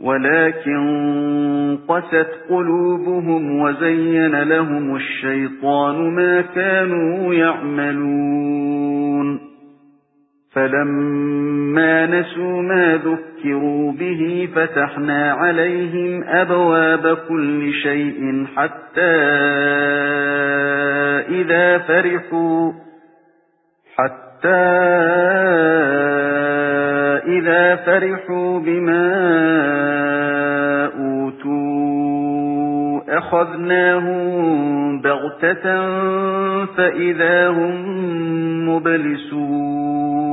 وَلَكِن قَسَتْ قُلُوبُهُمْ وَزَيَّنَ لَهُمُ الشَّيْطَانُ مَا كَانُوا يَعْمَلُونَ. فَلَمَّا نَسُوا مَا ذُكِّرُوا بِهِ فَتَحْنَا عَلَيْهِمْ أَبْوَابَ كُلِّ شَيْءٍ حَتَّى إِذَا فَرِحُوا حَتَّى إِذَا فَرِحُوا بِمَا أُوتُوا أَخَذْنَاهُم بَغْتَةً فَإِذَا هُم مُبْلِسُونَ